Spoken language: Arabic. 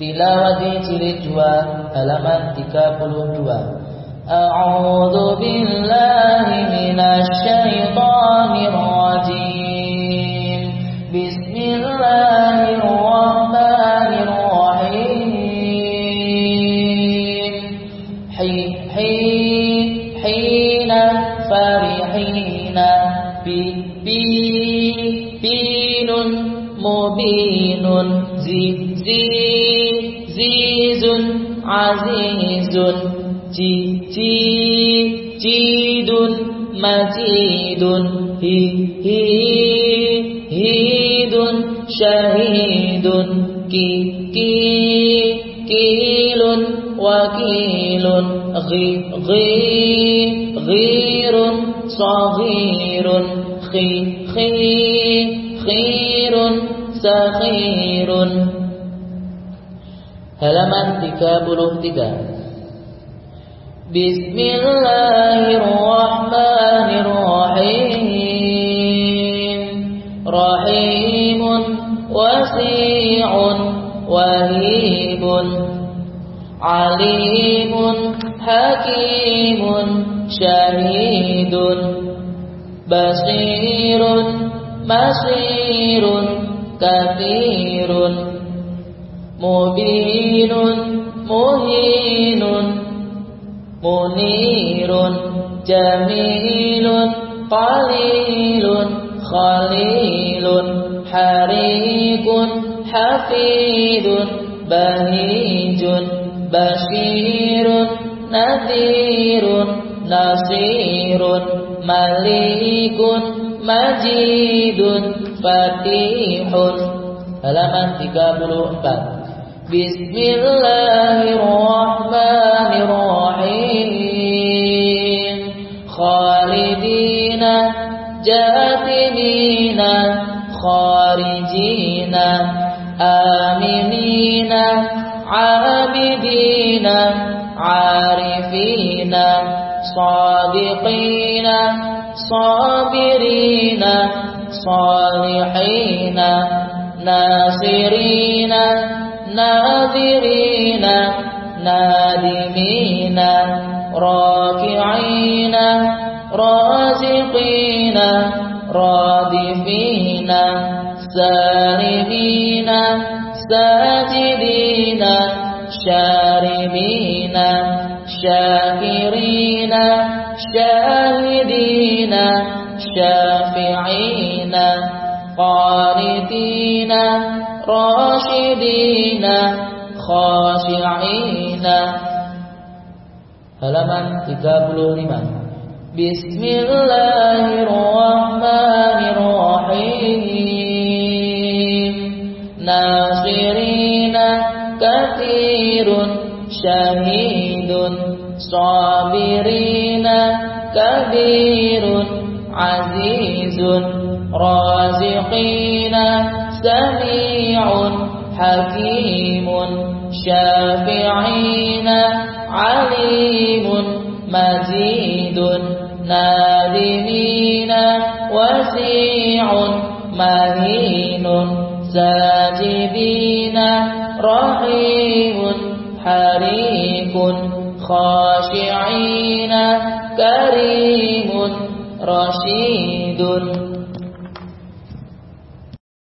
Tilawah di jilid 2 halaman 32 A'udzu billahi minasy syaithanir rajim Bismillahirrahmanirrahim Hi hi hina farihina bi bi بين مبين زي زي عزيز جي جي جيد مجيد هي هي هيد شهيد كي كي كيل وكيل غي غي غير صغير خي خي خير سخير halaman 33 Bismillahirrahmanirrahim. Rahimun wasi'un wahibun. Alimun hakimun syahidun. Basirun masirun kathirun مبين مهين منير جميل قليل خليل حريق حفيد بهيج بشير نذير نصير مليك مجيد فتيح halaman 34 بسم الله الرحمن الرحيم خالدين جاثمين خارجين آمنين عابدين عارفين صادقين صابرين صالحين ناصرين ناذرين نادمين راكعين رازقين رادفين سارمين ساجدين شاربين شاكرين شاهدين شافعين قانتين راشدين خاشعين halaman 35 Bismillahirrahmanirrahim Nasirina kathirun syahidun sabirina kabirun azizun Raziqina سميع حكيم شافعين عليم مزيد نادمين وسيع مهين ساجدين رحيم حريق خاشعين كريم رشيد.